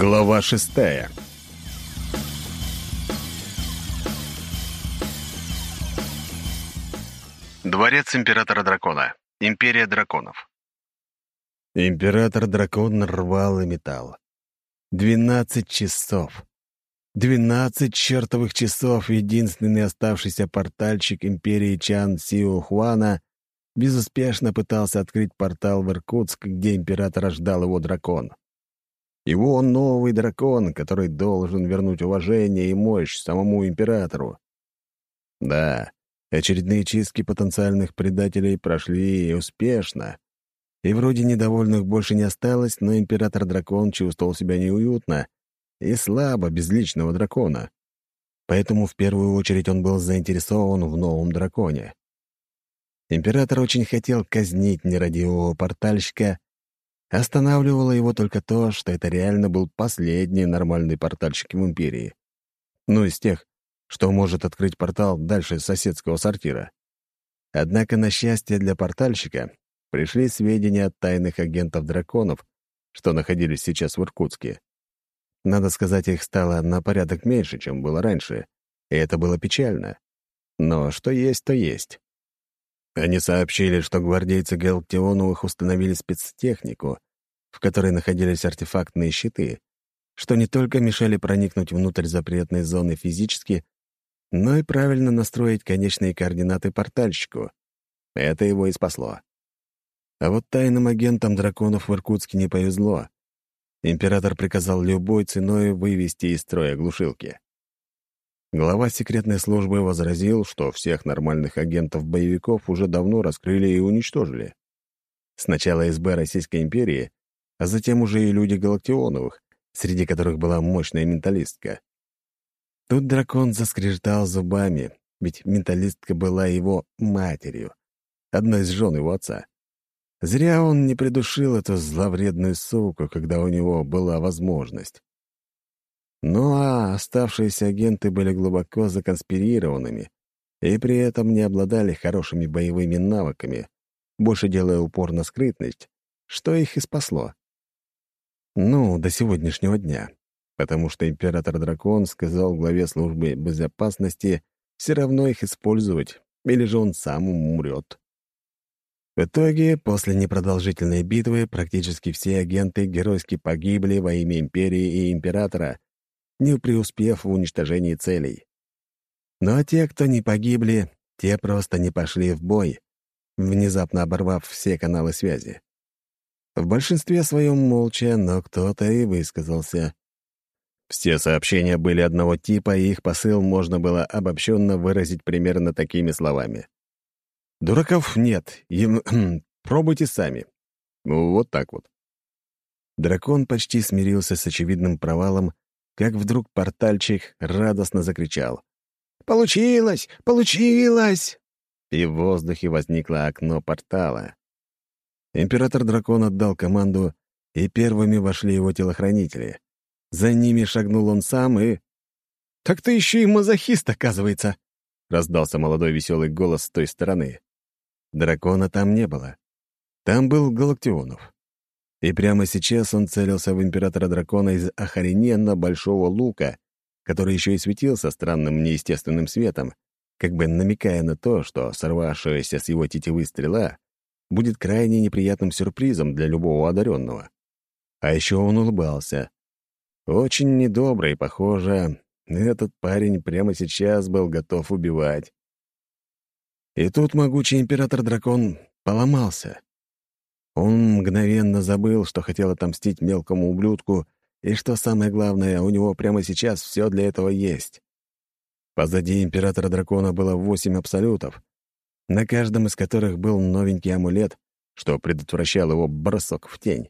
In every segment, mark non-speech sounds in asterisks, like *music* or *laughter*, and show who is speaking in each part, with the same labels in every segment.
Speaker 1: Глава шестая Дворец императора дракона. Империя драконов. Император-дракон рвал и металл. Двенадцать часов. Двенадцать чертовых часов единственный оставшийся портальщик империи Чан Сио Хуана безуспешно пытался открыть портал в Иркутск, где императора ждал его дракон. Его новый дракон, который должен вернуть уважение и мощь самому императору. Да, очередные чистки потенциальных предателей прошли успешно. И вроде недовольных больше не осталось, но император-дракон чувствовал себя неуютно и слабо без личного дракона. Поэтому в первую очередь он был заинтересован в новом драконе. Император очень хотел казнить нерадивого портальщика, Останавливало его только то, что это реально был последний нормальный портальщик в Империи. Ну, из тех, что может открыть портал дальше соседского сортира. Однако, на счастье для портальщика, пришли сведения от тайных агентов драконов, что находились сейчас в Иркутске. Надо сказать, их стало на порядок меньше, чем было раньше, и это было печально. Но что есть, то есть. Они сообщили, что гвардейцы Галактионовых установили спецтехнику, в которой находились артефактные щиты, что не только мешали проникнуть внутрь запретной зоны физически, но и правильно настроить конечные координаты портальщику. Это его и спасло. А вот тайным агентам драконов в Иркутске не повезло. Император приказал любой ценой вывести из строя глушилки. Глава секретной службы возразил, что всех нормальных агентов-боевиков уже давно раскрыли и уничтожили. Сначала СБ Российской империи, а затем уже и люди Галактионовых, среди которых была мощная менталистка. Тут дракон заскрежетал зубами, ведь менталистка была его матерью, одной из жен его отца. Зря он не придушил эту зловредную суку, когда у него была возможность. Ну а оставшиеся агенты были глубоко законспирированными и при этом не обладали хорошими боевыми навыками, больше делая упор на скрытность, что их и спасло. Ну, до сегодняшнего дня, потому что император-дракон сказал главе службы безопасности все равно их использовать, или же он сам умрет. В итоге, после непродолжительной битвы, практически все агенты геройски погибли во имя империи и императора — не преуспев в уничтожении целей. Но те, кто не погибли, те просто не пошли в бой, внезапно оборвав все каналы связи. В большинстве своем молча, но кто-то и высказался. Все сообщения были одного типа, и их посыл можно было обобщенно выразить примерно такими словами. «Дураков нет, им... *clears throat* пробуйте сами». Вот так вот. Дракон почти смирился с очевидным провалом как вдруг портальчик радостно закричал. «Получилось! Получилось!» И в воздухе возникло окно портала. Император-дракон отдал команду, и первыми вошли его телохранители. За ними шагнул он сам и... «Так ты еще и мазохист, оказывается!» — раздался молодой веселый голос с той стороны. Дракона там не было. Там был Галактионов. И прямо сейчас он целился в императора дракона из охрененно большого лука, который еще и светился странным неестественным светом, как бы намекая на то, что сорвавшаяся с его тетивы стрела будет крайне неприятным сюрпризом для любого одаренного. А еще он улыбался. Очень недобрый, похоже, этот парень прямо сейчас был готов убивать. И тут могучий император-дракон поломался. Он мгновенно забыл, что хотел отомстить мелкому ублюдку, и что самое главное, у него прямо сейчас все для этого есть. Позади императора дракона было восемь абсолютов, на каждом из которых был новенький амулет, что предотвращал его бросок в тень.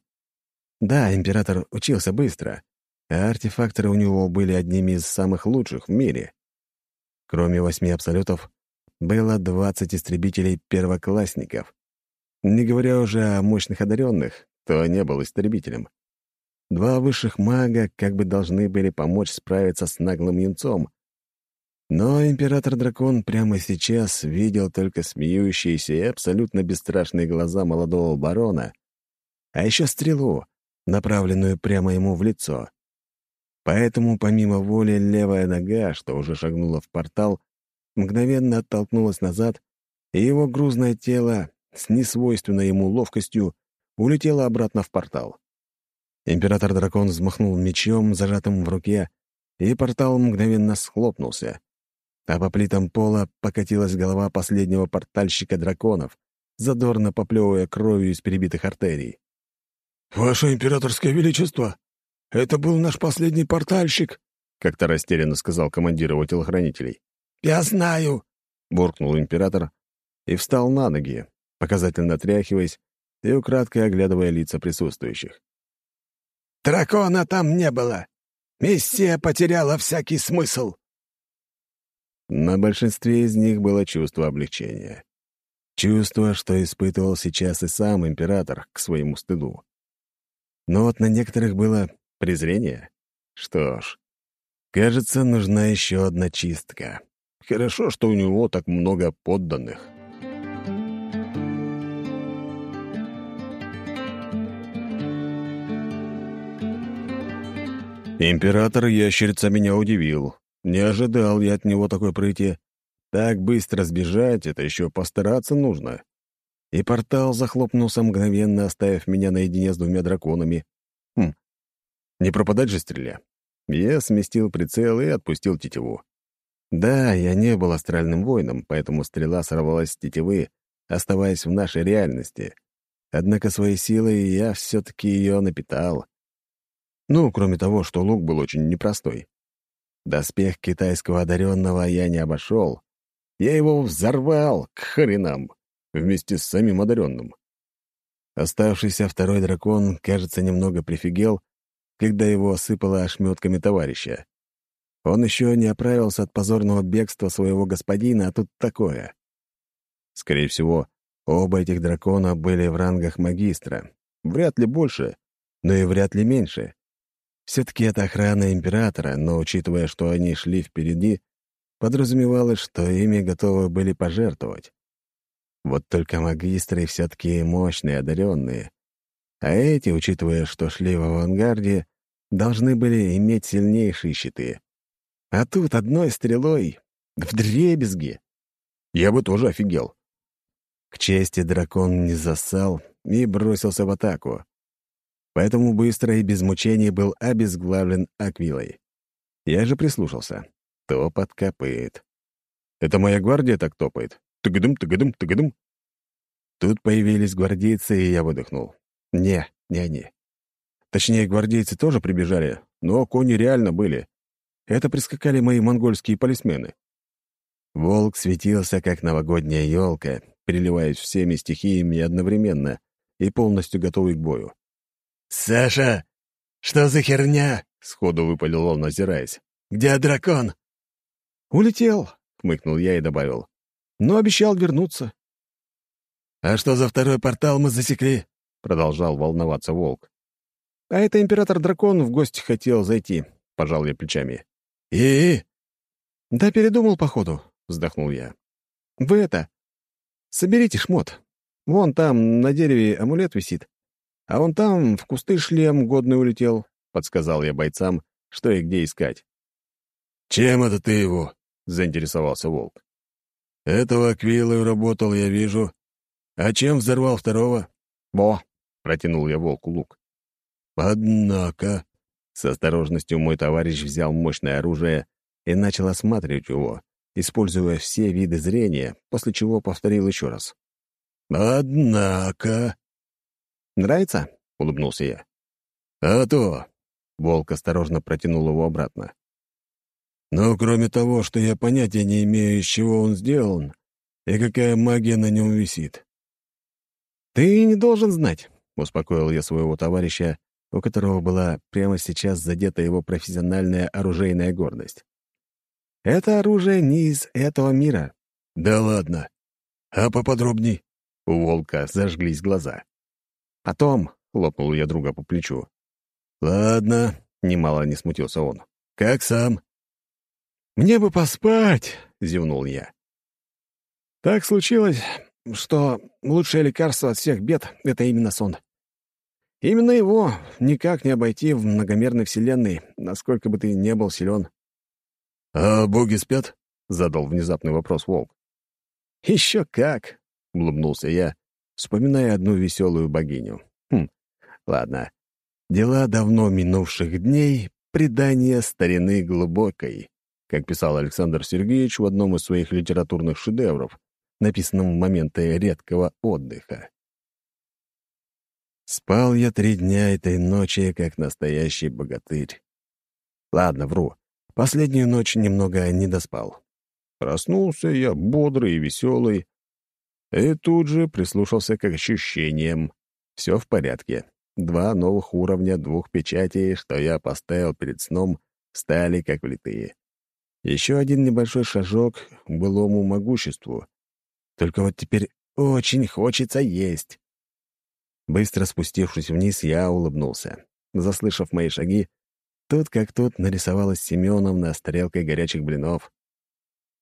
Speaker 1: Да, император учился быстро, а артефакторы у него были одними из самых лучших в мире. Кроме восьми абсолютов, было двадцать истребителей-первоклассников, не говоря уже о мощных одаренных, кто не был истребителем. Два высших мага как бы должны были помочь справиться с наглым юнцом. Но император-дракон прямо сейчас видел только смеющиеся и абсолютно бесстрашные глаза молодого барона, а еще стрелу, направленную прямо ему в лицо. Поэтому, помимо воли, левая нога, что уже шагнула в портал, мгновенно оттолкнулась назад, и его грузное тело с несвойственной ему ловкостью улетело обратно в портал. Император-дракон взмахнул мечом, зажатым в руке, и портал мгновенно схлопнулся. А по плитам пола покатилась голова последнего портальщика драконов, задорно поплевывая кровью из перебитых артерий.
Speaker 2: «Ваше императорское величество, это был наш последний портальщик», — как-то растерянно сказал командир его телохранителей.
Speaker 3: «Я знаю», —
Speaker 1: буркнул император и встал на ноги, показательно отряхиваясь и украдкой оглядывая лица присутствующих.
Speaker 3: «Дракона там не было. Миссия потеряла всякий смысл».
Speaker 1: На большинстве из них было чувство облегчения. Чувство, что испытывал сейчас и сам император к своему стыду. Но вот на некоторых было презрение. Что ж, кажется, нужна еще одна чистка. Хорошо, что у него так много подданных. Император ящерица меня удивил. Не ожидал я от него такой прыти. Так быстро сбежать — это еще постараться нужно. И портал захлопнулся мгновенно, оставив меня наедине с двумя драконами. Хм, не пропадать же стреля. Я сместил прицел и отпустил тетиву. Да, я не был астральным воином, поэтому стрела сорвалась с тетивы, оставаясь в нашей реальности. Однако своей силой я все-таки ее напитал. Ну, кроме того, что лук был очень непростой. Доспех китайского одаренного я не обошел. Я его взорвал, к хренам, вместе с самим одаренным. Оставшийся второй дракон, кажется, немного прифигел, когда его осыпало ошметками товарища. Он еще не оправился от позорного бегства своего господина, а тут такое. Скорее всего, оба этих дракона были в рангах магистра. Вряд ли больше, но и вряд ли меньше. Все-таки это охрана императора, но, учитывая, что они шли впереди, подразумевалось, что ими готовы были пожертвовать. Вот только магистры все-таки мощные, одаренные. А эти, учитывая, что шли в авангарде, должны были иметь сильнейшие щиты. А тут одной стрелой в дребезги. Я бы тоже офигел. К чести дракон не засал и бросился в атаку поэтому быстро и без мучений был обезглавлен Аквилой. Я же прислушался. Топот копыт. Это моя гвардия так топает? Тыгдым, тыгдым, тыгдым. Тут появились гвардейцы, и я выдохнул. Не, не они. Точнее, гвардейцы тоже прибежали, но кони реально были. Это прискакали мои монгольские полисмены. Волк светился, как новогодняя елка, переливаясь всеми стихиями одновременно и полностью готовый к бою.
Speaker 3: «Саша, что за херня?» — сходу выпалил он, озираясь. «Где дракон?»
Speaker 1: «Улетел», — хмыкнул я и добавил. «Но обещал вернуться».
Speaker 3: «А что за второй портал мы засекли?» — продолжал волноваться волк.
Speaker 1: «А это император-дракон в гости хотел зайти», — пожал я плечами.
Speaker 3: «И?»
Speaker 1: «Да передумал, походу», — вздохнул я. «Вы это... Соберите шмот. Вон там на дереве амулет висит. А он там, в кусты шлем годный улетел», — подсказал я бойцам, что и где искать.
Speaker 2: «Чем это ты его?» — заинтересовался волк. «Этого Аквилой работал, я вижу. А чем взорвал второго?»
Speaker 1: «Бо!» — протянул я волку лук.
Speaker 2: «Однако...»
Speaker 1: С осторожностью мой товарищ взял мощное оружие и начал осматривать его, используя все виды зрения, после чего повторил еще раз.
Speaker 2: «Однако...»
Speaker 1: «Нравится?» — улыбнулся я.
Speaker 2: «А то!»
Speaker 1: — волк осторожно протянул его обратно.
Speaker 2: «Но кроме того, что я понятия не имею, из чего он сделан и какая магия на нем висит».
Speaker 1: «Ты не должен знать», — успокоил я своего товарища, у которого была прямо сейчас задета его профессиональная оружейная гордость. «Это оружие не из этого мира».
Speaker 2: «Да ладно. А поподробней?» У волка зажглись глаза.
Speaker 1: «Потом», — хлопнул я друга по плечу.
Speaker 2: «Ладно», —
Speaker 1: немало не смутился он.
Speaker 2: «Как сам?»
Speaker 1: «Мне бы поспать», — зевнул я. «Так случилось, что лучшее лекарство от всех бед — это именно сон. Именно его никак не обойти в многомерной вселенной, насколько бы ты не был силен.
Speaker 2: «А боги спят?» — задал внезапный вопрос Волк.
Speaker 1: «Еще как!» — улыбнулся я, вспоминая одну веселую богиню. «Хм, ладно. Дела давно минувших дней, предание старины глубокой», как писал Александр Сергеевич в одном из своих литературных шедевров, написанном в моменты редкого отдыха. Спал я три дня этой ночи, как настоящий богатырь. Ладно, вру. Последнюю ночь немного не доспал. Проснулся я бодрый и веселый, и тут же прислушался к ощущениям. Все в порядке. Два новых уровня двух печатей, что я поставил перед сном, стали как влитые. Еще один небольшой шажок к былому могуществу. Только вот теперь очень хочется есть. Быстро спустившись вниз, я улыбнулся. Заслышав мои шаги, тут как тут нарисовалась Семеновна с тарелкой горячих блинов.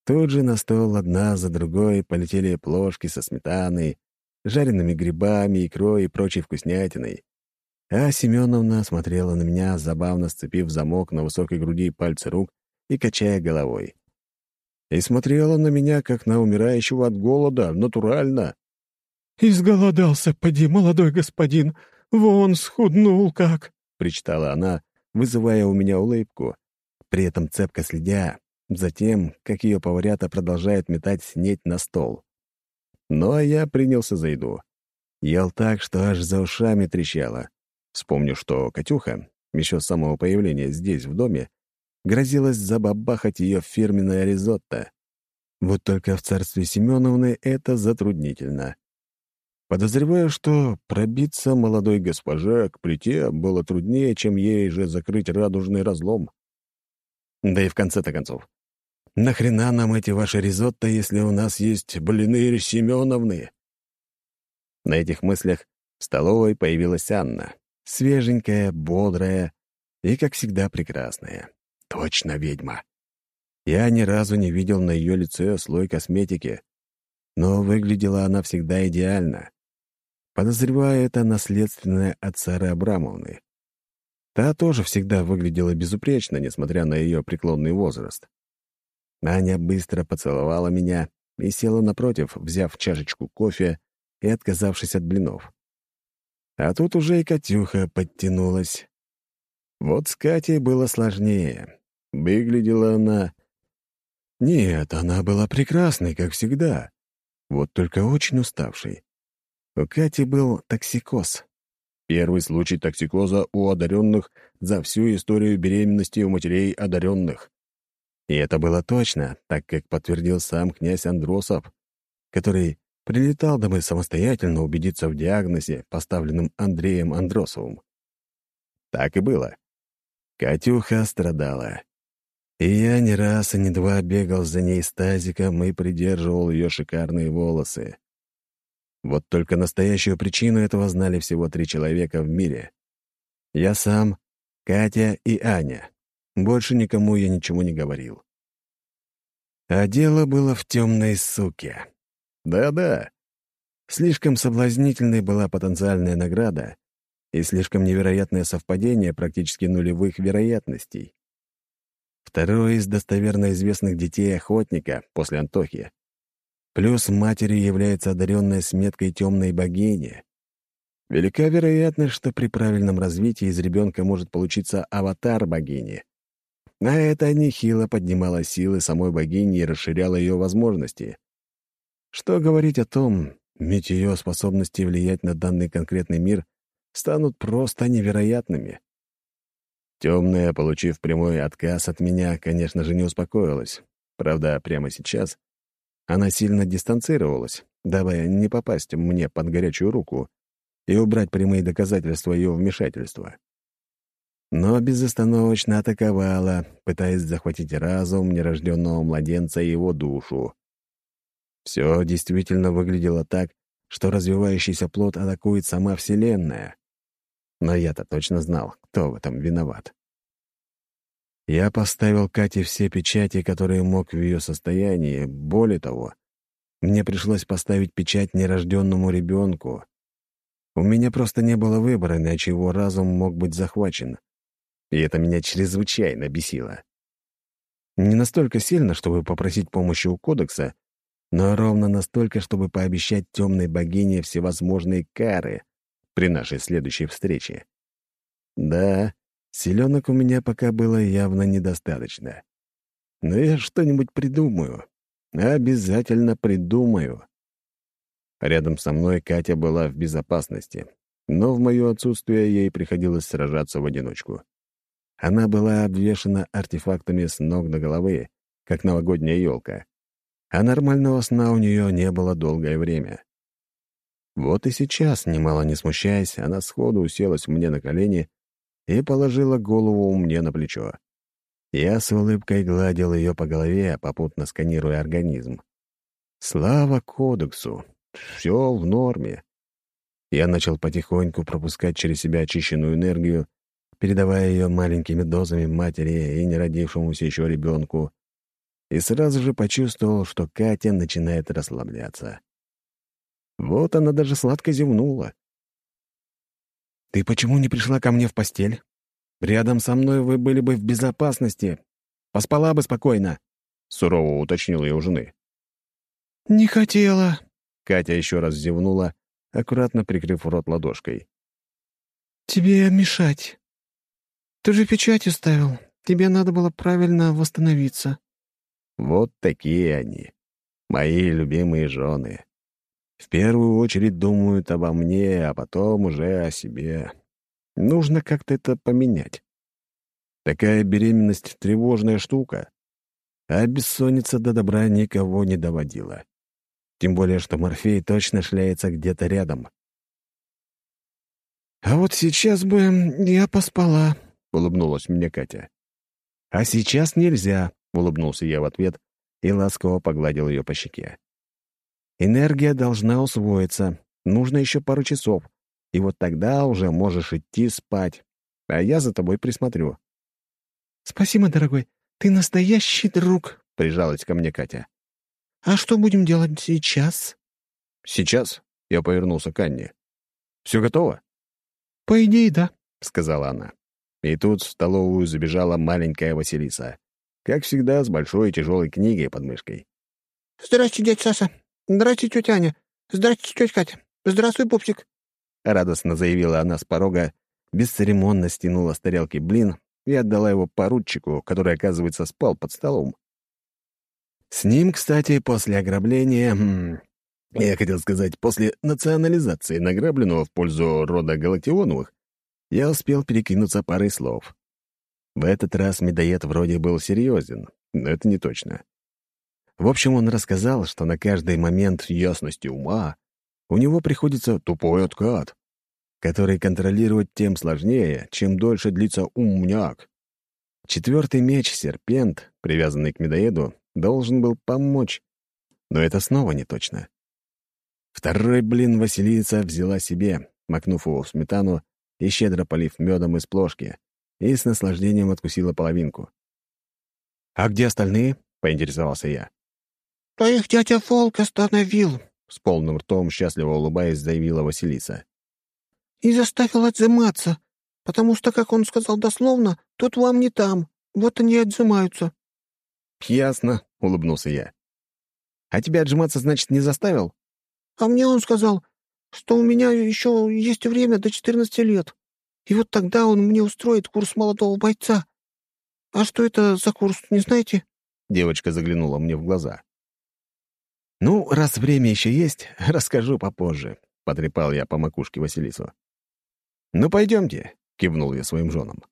Speaker 1: Тут же на стол одна за другой полетели плошки со сметаной, жареными грибами, икрой и прочей вкуснятиной. А Семеновна смотрела на меня, забавно сцепив замок на высокой груди пальцы рук и качая головой. И смотрела на меня, как на умирающего от голода, натурально.
Speaker 3: «Изголодался, поди, молодой господин! Вон схуднул как!»
Speaker 1: — причитала она, вызывая у меня улыбку, при этом цепко следя за тем, как ее поварята продолжают метать снеть на стол. Ну а я принялся за еду. Ел так, что аж за ушами трещало. Вспомню, что Катюха, еще с самого появления здесь, в доме, грозилась забабахать ее фирменное ризотто. Вот только в царстве Семеновны это затруднительно. Подозреваю, что пробиться молодой госпоже к плите было труднее, чем ей же закрыть радужный разлом. Да и в конце-то концов. Нахрена нам эти ваши ризотто, если у нас есть блины Семеновны? На этих мыслях в столовой появилась Анна. Свеженькая, бодрая и, как всегда, прекрасная. Точно ведьма. Я ни разу не видел на ее лице слой косметики, но выглядела она всегда идеально. Подозреваю, это наследственное от Сары Абрамовны. Та тоже всегда выглядела безупречно, несмотря на ее преклонный возраст. Аня быстро поцеловала меня и села напротив, взяв чашечку кофе и отказавшись от блинов. А тут уже и Катюха подтянулась. Вот с Катей было сложнее. Выглядела она... Нет, она была прекрасной, как всегда. Вот только очень уставшей. У Кати был токсикоз. Первый случай токсикоза у одаренных за всю историю беременности у матерей одаренных. И это было точно, так как подтвердил сам князь Андросов, который прилетал домой самостоятельно убедиться в диагнозе, поставленном Андреем Андросовым. Так и было. Катюха страдала. И я не раз и не два бегал за ней с тазиком и придерживал ее шикарные волосы. Вот только настоящую причину этого знали всего три человека в мире. Я сам, Катя и Аня. Больше никому я ничего не говорил. А дело было в темной суке. Да-да. Слишком соблазнительной была потенциальная награда и слишком невероятное совпадение практически нулевых вероятностей. Второй из достоверно известных детей охотника после Антохи Плюс матерью является одаренная с меткой темной богини. Велика вероятность, что при правильном развитии из ребенка может получиться аватар богини. А это нехило поднимало силы самой богини и расширяло ее возможности. Что говорить о том, ведь ее способности влиять на данный конкретный мир станут просто невероятными. Темная, получив прямой отказ от меня, конечно же, не успокоилась. Правда, прямо сейчас она сильно дистанцировалась, дабы не попасть мне под горячую руку и убрать прямые доказательства ее вмешательства. Но безостановочно атаковала, пытаясь захватить разум нерожденного младенца и его душу. Все действительно выглядело так, что развивающийся плод атакует сама Вселенная. Но я-то точно знал, кто в этом виноват. Я поставил Кате все печати, которые мог в ее состоянии. Более того, мне пришлось поставить печать нерожденному ребенку. У меня просто не было выбора, иначе его разум мог быть захвачен. И это меня чрезвычайно бесило. Не настолько сильно, чтобы попросить помощи у Кодекса, но ровно настолько, чтобы пообещать темной богине всевозможные кары при нашей следующей встрече. Да, селенок у меня пока было явно недостаточно. Но я что-нибудь придумаю. Обязательно придумаю. Рядом со мной Катя была в безопасности, но в мое отсутствие ей приходилось сражаться в одиночку. Она была обвешана артефактами с ног до головы, как новогодняя елка. А нормального сна у нее не было долгое время. Вот и сейчас, немало не смущаясь, она сходу уселась мне на колени и положила голову мне на плечо. Я с улыбкой гладил ее по голове, попутно сканируя организм. Слава кодексу! Все в норме. Я начал потихоньку пропускать через себя очищенную энергию, передавая ее маленькими дозами матери и неродившемуся еще ребенку, и сразу же почувствовал, что Катя начинает расслабляться. Вот она даже сладко зевнула. «Ты почему не пришла ко мне в постель? Рядом со мной вы были бы в безопасности. Поспала бы спокойно», — сурово уточнил ее у жены.
Speaker 4: «Не хотела».
Speaker 1: Катя еще раз зевнула, аккуратно прикрыв рот ладошкой.
Speaker 4: «Тебе мешать. Ты же печать ставил. Тебе надо было правильно восстановиться».
Speaker 1: Вот такие они, мои любимые жены. В первую очередь думают обо мне, а потом уже о себе. Нужно как-то это поменять. Такая беременность — тревожная штука. А бессонница до добра никого не доводила. Тем более, что Морфей точно шляется где-то рядом.
Speaker 4: «А вот сейчас бы я поспала», — улыбнулась мне Катя.
Speaker 1: «А сейчас нельзя», — улыбнулся я в ответ и ласково погладил ее по щеке. «Энергия должна усвоиться. Нужно еще пару часов. И вот тогда уже можешь идти спать. А я за тобой присмотрю».
Speaker 4: «Спасибо, дорогой. Ты настоящий друг», — прижалась ко мне Катя. «А что будем делать сейчас?»
Speaker 1: «Сейчас?» — я повернулся к Анне. «Все готово?»
Speaker 4: «По идее, да», —
Speaker 1: сказала она. И тут в столовую забежала маленькая Василиса. Как всегда, с большой тяжелой книгой под мышкой.
Speaker 4: «Здрасте, дядь Саса. Здрасте, тетя Аня. Здрасте, тетя Катя. Здравствуй, пупсик».
Speaker 1: Радостно заявила она с порога, бесцеремонно стянула с тарелки блин и отдала его поручику, который, оказывается, спал под столом. С ним, кстати, после ограбления... Хм, я хотел сказать, после национализации награбленного в пользу рода Галактионовых, я успел перекинуться парой слов. В этот раз медоед вроде был серьезен, но это не точно. В общем, он рассказал, что на каждый момент ясности ума у него приходится тупой откат, который контролировать тем сложнее, чем дольше длится умняк. Четвертый меч, серпент, привязанный к медоеду, должен был помочь, но это снова не точно. Второй блин Василиса взяла себе, макнув его в сметану и щедро полив медом из плошки, и с наслаждением откусила половинку. «А где остальные?» — поинтересовался я.
Speaker 4: «Да их дядя Волк остановил», —
Speaker 1: с полным ртом, счастливо улыбаясь, заявила Василиса.
Speaker 4: «И заставил отзыматься, потому что, как он сказал дословно, тут вам не там, вот они отжимаются».
Speaker 1: «Ясно», — улыбнулся я. «А тебя отжиматься, значит, не заставил?»
Speaker 4: «А мне он сказал, что у меня еще есть время до четырнадцати лет, и вот тогда он мне устроит курс молодого бойца. А что это за курс, не знаете?»
Speaker 1: Девочка заглянула мне в глаза. «Ну, раз время еще есть, *laughs* расскажу попозже», — потрепал я по макушке Василису. «Ну, пойдемте», — кивнул я своим женам.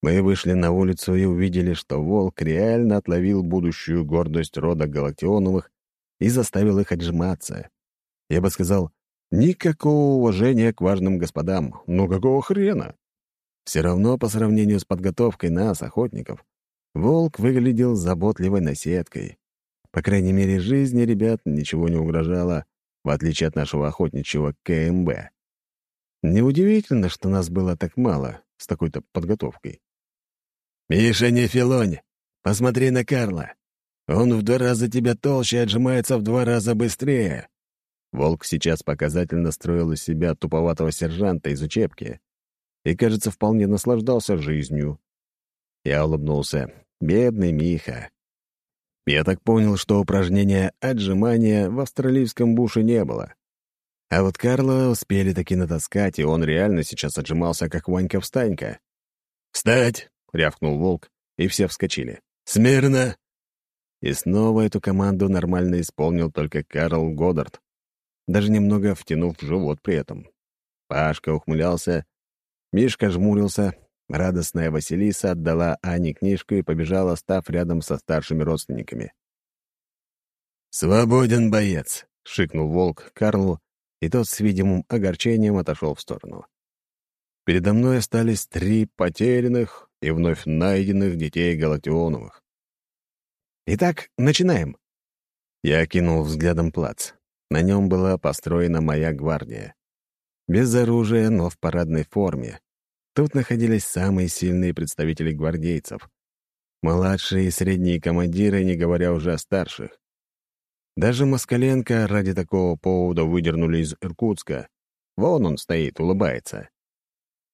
Speaker 1: Мы вышли на улицу и увидели, что волк реально отловил будущую гордость рода Галактионовых и заставил их отжиматься. Я бы сказал, никакого уважения к важным господам. Ну какого хрена? Все равно по сравнению с подготовкой нас, охотников, волк выглядел заботливой наседкой. По крайней мере, жизни ребят ничего не угрожало, в отличие от нашего охотничьего КМБ. Неудивительно, что нас было так мало с такой-то подготовкой. «Миша, не филонь! Посмотри на Карла! Он в два раза тебя толще отжимается в два раза быстрее!» Волк сейчас показательно строил из себя туповатого сержанта из учебки и, кажется, вполне наслаждался жизнью. Я улыбнулся. «Бедный Миха». Я так понял, что упражнения отжимания в австралийском буше не было. А вот Карла успели таки натаскать, и он реально сейчас отжимался, как Ванька-встанька.
Speaker 2: «Встать!» — рявкнул волк, и все вскочили. «Смирно!»
Speaker 1: И снова эту команду нормально исполнил только Карл Годдард, даже немного втянув живот при этом. Пашка ухмылялся, Мишка жмурился, радостная Василиса отдала Ане книжку и побежала, став рядом со старшими родственниками.
Speaker 2: «Свободен боец!» — шикнул волк Карлу,
Speaker 1: и тот с видимым огорчением отошел в сторону. Передо мной остались три потерянных и вновь найденных детей Галактионовых. «Итак, начинаем!» Я окинул взглядом плац. На нем была построена моя гвардия. Без оружия, но в парадной форме. Тут находились самые сильные представители гвардейцев. Младшие и средние командиры, не говоря уже о старших. Даже Москаленко ради такого повода выдернули из Иркутска. Вон он стоит, улыбается.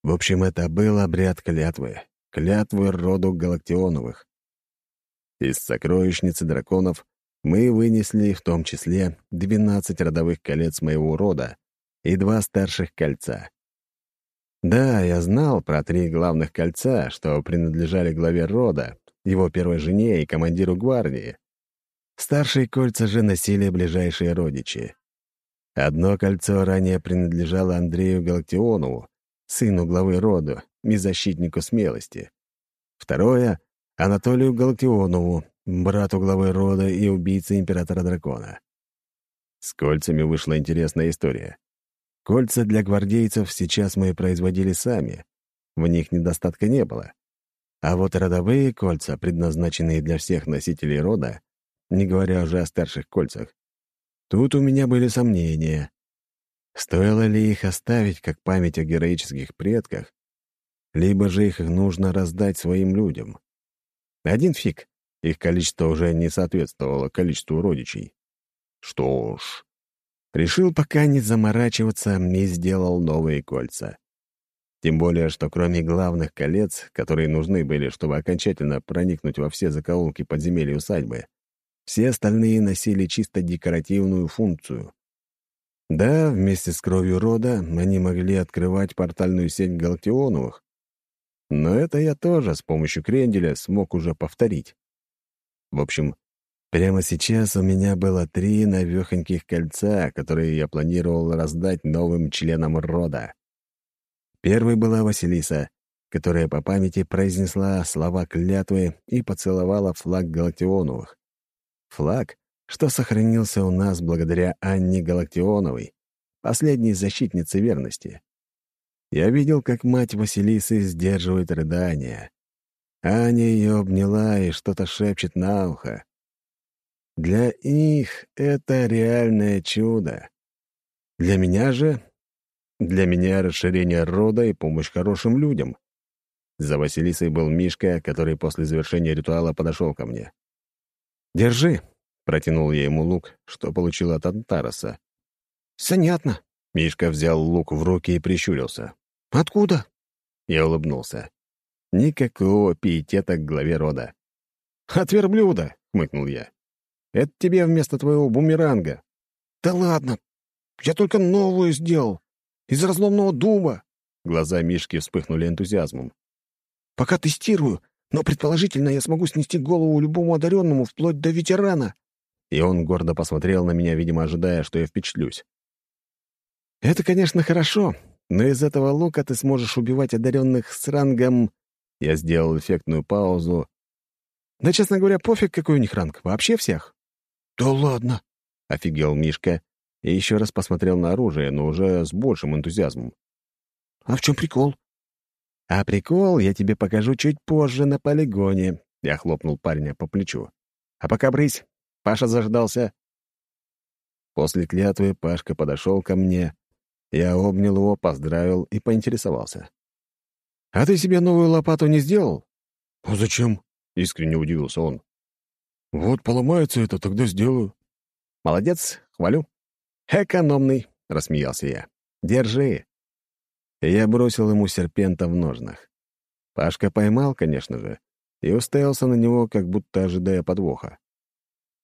Speaker 1: В общем, это был обряд клятвы. Клятвы роду Галактионовых. Из сокровищницы драконов мы вынесли в том числе 12 родовых колец моего рода и два старших кольца. Да, я знал про три главных кольца, что принадлежали главе рода, его первой жене и командиру гвардии. Старшие кольца же носили ближайшие родичи. Одно кольцо ранее принадлежало Андрею Галактионову, сыну главы рода, мезощитнику смелости. Второе — Анатолию Галактионову, брату главы рода и убийце императора дракона. С кольцами вышла интересная история. Кольца для гвардейцев сейчас мы производили сами. В них недостатка не было. А вот родовые кольца, предназначенные для всех носителей рода, не говоря уже о старших кольцах, тут у меня были сомнения. Стоило ли их оставить как память о героических предках, либо же их нужно раздать своим людям? Один фиг, их количество уже не соответствовало количеству родичей. Что ж, решил пока не заморачиваться и сделал новые кольца. Тем более, что кроме главных колец, которые нужны были, чтобы окончательно проникнуть во все закоулки подземелья усадьбы, все остальные носили чисто декоративную функцию. Да, вместе с кровью рода они могли открывать портальную сеть Галактионовых, но это я тоже с помощью кренделя смог уже повторить. В общем, прямо сейчас у меня было три навехоньких кольца, которые я планировал раздать новым членам рода. Первой была Василиса, которая по памяти произнесла слова клятвы и поцеловала флаг Галактионовых. Флаг, что сохранился у нас благодаря Анне Галактионовой, последней защитнице верности. Я видел, как мать Василисы сдерживает рыдания. Аня ее обняла и что-то шепчет на ухо. Для них это реальное чудо. Для меня же... Для меня расширение рода и помощь хорошим людям. За Василисой был Мишка, который после завершения ритуала подошел ко мне. «Держи», — протянул я ему лук, что получил от Антараса.
Speaker 4: «Занятно».
Speaker 1: Мишка взял лук в руки и прищурился.
Speaker 4: «Откуда?»
Speaker 1: Я улыбнулся. Никакого пиетета к главе рода.
Speaker 2: «От верблюда!» — хмыкнул я. «Это тебе вместо твоего бумеранга».
Speaker 4: «Да ладно! Я только новую сделал. Из разломного дуба!»
Speaker 1: Глаза Мишки вспыхнули энтузиазмом.
Speaker 4: «Пока тестирую, но предположительно я смогу снести голову любому одаренному вплоть до ветерана».
Speaker 1: И он гордо посмотрел на меня, видимо, ожидая, что я впечатлюсь.
Speaker 4: «Это, конечно, хорошо, но из этого лука ты сможешь убивать одаренных с рангом
Speaker 1: я сделал эффектную паузу.
Speaker 4: Да, честно говоря, пофиг, какой у них ранг. Вообще всех.
Speaker 2: Да ладно.
Speaker 1: Офигел Мишка и еще раз посмотрел на оружие, но уже с большим энтузиазмом.
Speaker 4: А в чем прикол?
Speaker 1: А прикол я тебе покажу чуть позже на полигоне. Я хлопнул парня по плечу. А пока брысь. Паша заждался. После клятвы Пашка подошел ко мне. Я обнял его, поздравил и поинтересовался. «А ты себе новую лопату не сделал?»
Speaker 2: «А зачем?» — искренне удивился он. «Вот поломается это, тогда сделаю».
Speaker 1: «Молодец, хвалю. «Экономный», — рассмеялся я. «Держи». Я бросил ему серпента в ножнах. Пашка поймал, конечно же, и уставился на него, как будто ожидая подвоха.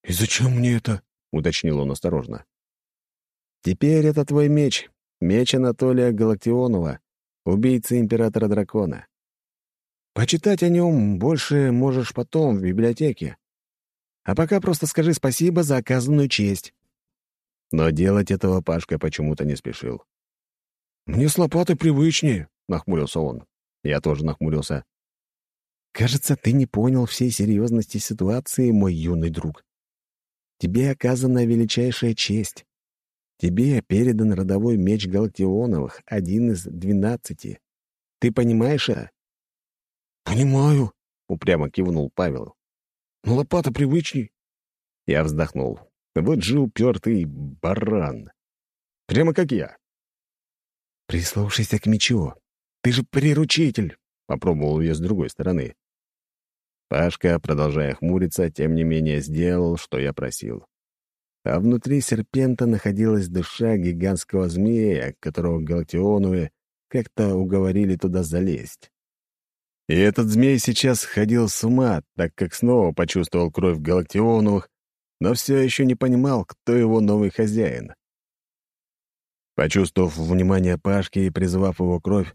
Speaker 3: «И зачем мне это?»
Speaker 1: — уточнил он осторожно. «Теперь это твой меч, меч Анатолия Галактионова, убийцы императора дракона. Почитать о нем больше можешь потом в библиотеке. А пока просто скажи спасибо за оказанную честь». Но делать этого Пашка почему-то не спешил.
Speaker 3: «Мне с лопатой привычнее», — нахмурился он.
Speaker 1: Я тоже нахмурился. «Кажется, ты не понял всей серьезности ситуации, мой юный друг. Тебе оказана величайшая честь. Тебе передан родовой меч Галактионовых, один из двенадцати. Ты понимаешь это?»
Speaker 3: «Понимаю», —
Speaker 1: упрямо кивнул Павел.
Speaker 3: «Но лопата привычней».
Speaker 1: Я вздохнул. Вот же упертый баран. Прямо как я. «Прислушайся к мечу. Ты же приручитель!» — попробовал ее с другой стороны. Пашка, продолжая хмуриться, тем не менее сделал, что я просил. А внутри серпента находилась душа гигантского змея, которого Галактионовы как-то уговорили туда залезть. И этот змей сейчас ходил с ума, так как снова почувствовал кровь Галактионовых, но все еще не понимал, кто его новый хозяин. Почувствовав внимание Пашки и призвав его кровь,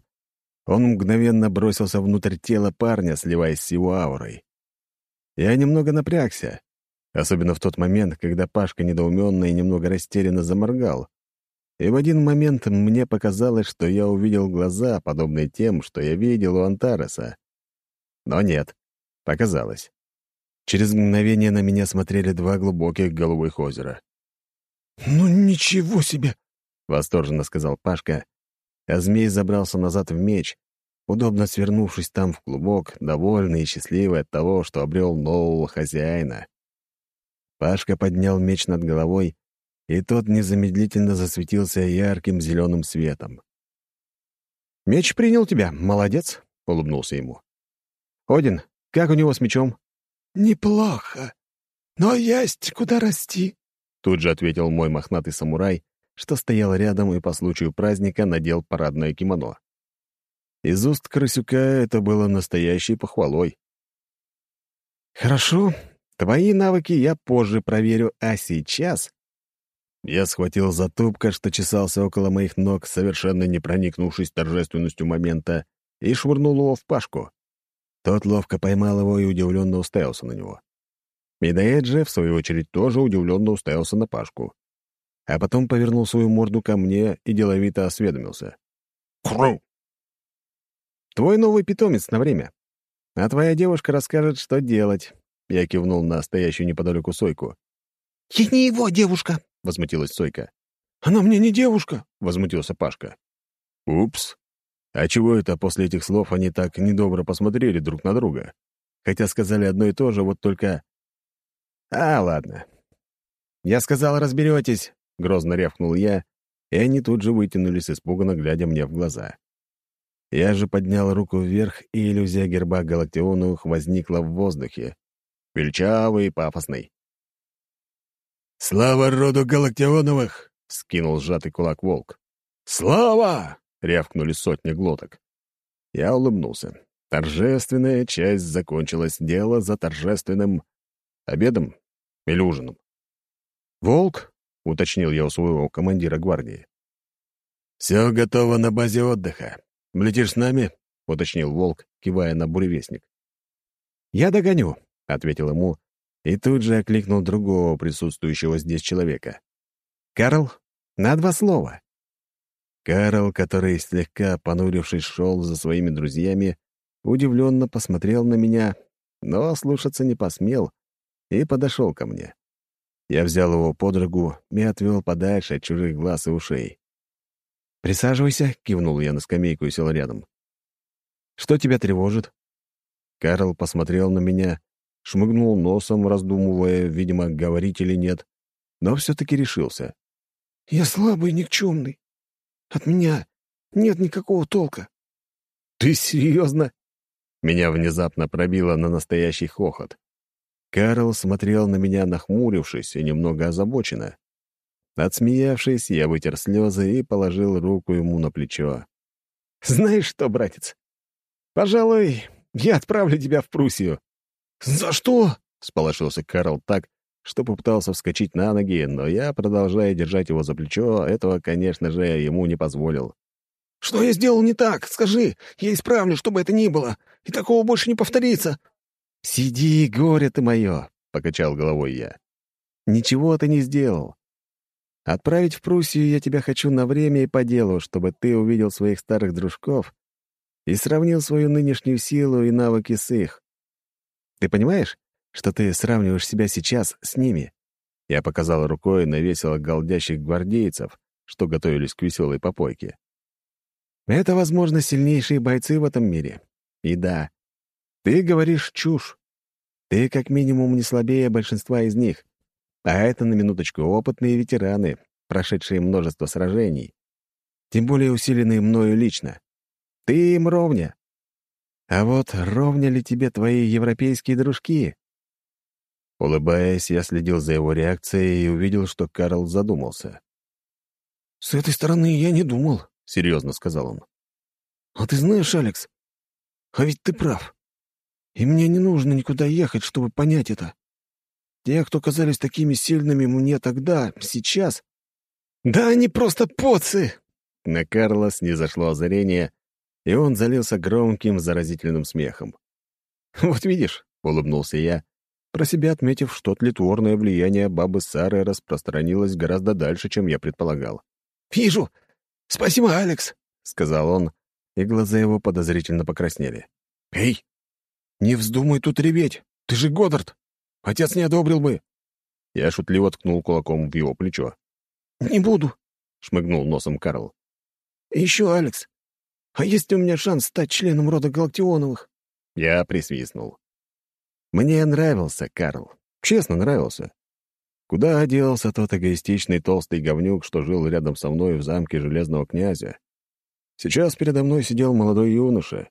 Speaker 1: он мгновенно бросился внутрь тела парня, сливаясь с его аурой. Я немного напрягся, особенно в тот момент, когда Пашка недоуменно и немного растерянно заморгал. И в один момент мне показалось, что я увидел глаза, подобные тем, что я видел у Антареса. Но нет, показалось. Через мгновение на меня смотрели два глубоких голубых озера.
Speaker 3: «Ну ничего себе!»
Speaker 1: — восторженно сказал Пашка, а змей забрался назад в меч, удобно свернувшись там в клубок, довольный и счастливый от того, что обрел нового хозяина. Пашка поднял меч над головой, и тот незамедлительно засветился ярким зеленым светом. «Меч принял тебя, молодец», — улыбнулся ему. «Один, как у него с мечом?»
Speaker 3: «Неплохо, но есть куда расти», —
Speaker 1: тут же ответил мой мохнатый самурай, что стоял рядом и по случаю праздника надел парадное кимоно. Из уст крысюка это было настоящей похвалой. «Хорошо, твои навыки я позже проверю, а сейчас...» Я схватил затупка, что чесался около моих ног, совершенно не проникнувшись торжественностью момента, и швырнул его в Пашку. Тот ловко поймал его и удивленно уставился на него. Медоед же, в свою очередь, тоже удивленно уставился на Пашку а потом повернул свою морду ко мне и деловито осведомился.
Speaker 3: «Кру!»
Speaker 1: «Твой новый питомец на время. А твоя девушка расскажет, что делать». Я кивнул на стоящую неподалеку Сойку.
Speaker 4: «Я не его девушка», —
Speaker 1: возмутилась Сойка.
Speaker 3: «Она мне не девушка», —
Speaker 1: возмутился Пашка. «Упс. А чего это после этих слов они так недобро посмотрели друг на друга? Хотя сказали одно и то же, вот только... А, ладно. Я сказал, разберетесь, — грозно рявкнул я, и они тут же вытянулись, испуганно глядя мне в глаза. Я же поднял руку вверх, и иллюзия герба Галактионовых возникла в воздухе. Величавый и пафосный.
Speaker 3: «Слава роду Галактионовых!» — скинул сжатый кулак волк. «Слава!» — рявкнули сотни глоток.
Speaker 1: Я улыбнулся. Торжественная часть закончилась. Дело за торжественным обедом или ужином. «Волк?» — уточнил я у своего командира гвардии.
Speaker 3: «Все готово на базе отдыха. Летишь с нами?»
Speaker 1: — уточнил Волк, кивая на буревестник. «Я догоню», — ответил ему, и тут же окликнул другого присутствующего здесь человека. «Карл, на два слова». Карл, который, слегка понурившись, шел за своими друзьями, удивленно посмотрел на меня, но слушаться не посмел и подошел ко мне. Я взял его под руку и отвел подальше от чужих глаз и ушей. «Присаживайся», — кивнул я на скамейку и сел рядом. «Что тебя тревожит?» Карл посмотрел на меня, шмыгнул носом, раздумывая, видимо, говорить или нет, но все-таки решился.
Speaker 3: «Я слабый никчемный. От меня нет никакого толка».
Speaker 1: «Ты серьезно?» Меня внезапно пробило на настоящий хохот. Карл смотрел на меня, нахмурившись и немного озабоченно. Отсмеявшись, я вытер слезы и положил руку ему на плечо. «Знаешь что, братец? Пожалуй, я отправлю тебя в Пруссию».
Speaker 3: «За что?»
Speaker 1: — сполошился Карл так, что попытался вскочить на ноги, но я, продолжая держать его за плечо, этого, конечно же, ему не позволил.
Speaker 3: «Что я сделал не так? Скажи, я исправлю, чтобы это ни было, и такого больше не повторится».
Speaker 1: «Сиди, горе ты мое!» — покачал головой я. «Ничего ты не сделал. Отправить в Пруссию я тебя хочу на время и по делу, чтобы ты увидел своих старых дружков и сравнил свою нынешнюю силу и навыки с их. Ты понимаешь, что ты сравниваешь себя сейчас с ними?» Я показал рукой на весело голдящих гвардейцев, что готовились к веселой попойке. «Это, возможно, сильнейшие бойцы в этом мире. И да, ты говоришь чушь. Ты как минимум не слабее большинства из них. А это, на минуточку, опытные ветераны, прошедшие множество сражений. Тем более усиленные мною лично. Ты им ровня. А вот ровня ли тебе твои европейские дружки? Улыбаясь, я следил за его реакцией и увидел, что Карл задумался.
Speaker 3: «С этой стороны я не думал», — серьезно сказал он. «А ты знаешь, Алекс, а ведь ты прав. И мне не нужно никуда ехать, чтобы понять это. Те, кто казались такими сильными мне тогда, сейчас... Да они просто поцы!»
Speaker 1: На Карла снизошло озарение, и он залился громким заразительным смехом. *laughs* «Вот видишь», — улыбнулся я, про себя отметив, что тлетворное влияние бабы Сары распространилось гораздо дальше, чем я предполагал.
Speaker 3: «Вижу! Спасибо, Алекс!» — сказал он, и глаза его подозрительно покраснели. «Эй, не вздумай тут реветь! Ты же Годдард! Отец не одобрил бы!»
Speaker 1: Я шутливо ткнул кулаком в его плечо.
Speaker 3: «Не буду», —
Speaker 1: шмыгнул носом Карл.
Speaker 3: еще, Алекс, а есть у меня шанс стать членом рода Галактионовых?»
Speaker 1: Я присвистнул. Мне нравился Карл. Честно, нравился. Куда оделся тот эгоистичный толстый говнюк, что жил рядом со мной в замке Железного князя? Сейчас передо мной сидел молодой юноша.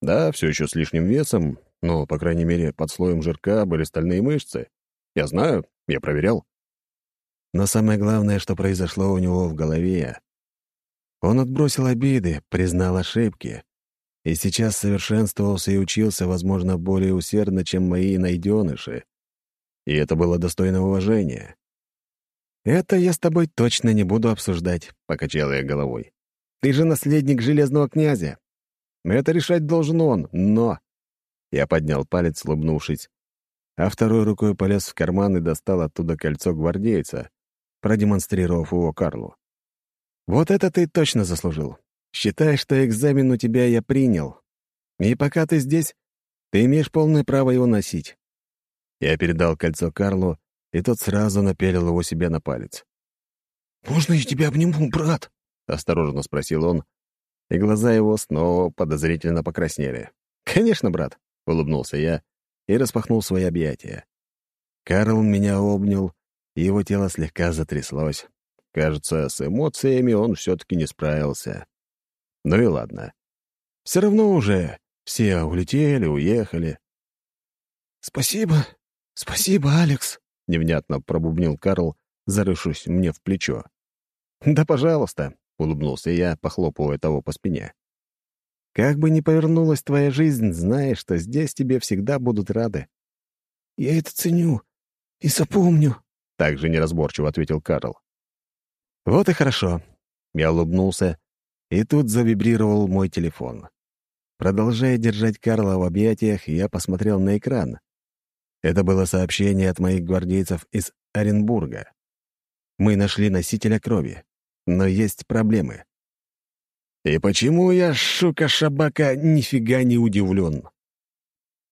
Speaker 1: Да, все еще с лишним весом, но, по крайней мере, под слоем жирка были стальные мышцы. Я знаю, я проверял. Но самое главное, что произошло у него в голове. Он отбросил обиды, признал ошибки. И сейчас совершенствовался и учился, возможно, более усердно, чем мои найденыши. И это было достойно уважения. «Это я с тобой точно не буду обсуждать», — покачал я головой. «Ты же наследник Железного князя. Это решать должен он, но...» Я поднял палец, улыбнувшись, а второй рукой полез в карман и достал оттуда кольцо гвардейца, продемонстрировав его Карлу. «Вот это ты точно заслужил. Считай, что экзамен у тебя я принял. И пока ты здесь, ты имеешь полное право его носить». Я передал кольцо Карлу, и тот сразу напялил его себе на палец.
Speaker 3: «Можно я тебя обниму, брат?»
Speaker 1: — осторожно спросил он, и глаза его снова подозрительно покраснели. «Конечно, брат», — улыбнулся я и распахнул свои объятия. Карл меня обнял, и его тело слегка затряслось. Кажется, с эмоциями он все-таки не справился. Ну и ладно. Все равно уже все улетели, уехали.
Speaker 3: «Спасибо, спасибо, Алекс», —
Speaker 1: невнятно пробубнил Карл, зарывшись мне в плечо. «Да, пожалуйста», — улыбнулся я, похлопывая того по спине. «Как бы ни повернулась твоя жизнь, знаешь, что здесь тебе всегда будут рады».
Speaker 3: «Я это ценю и запомню», —
Speaker 1: также неразборчиво ответил Карл. «Вот и хорошо». Я улыбнулся, и тут завибрировал мой телефон. Продолжая держать Карла в объятиях, я посмотрел на экран. Это было сообщение от моих гвардейцев из Оренбурга. Мы нашли носителя крови. Но есть проблемы. И почему я, шука-шабака, нифига не удивлен?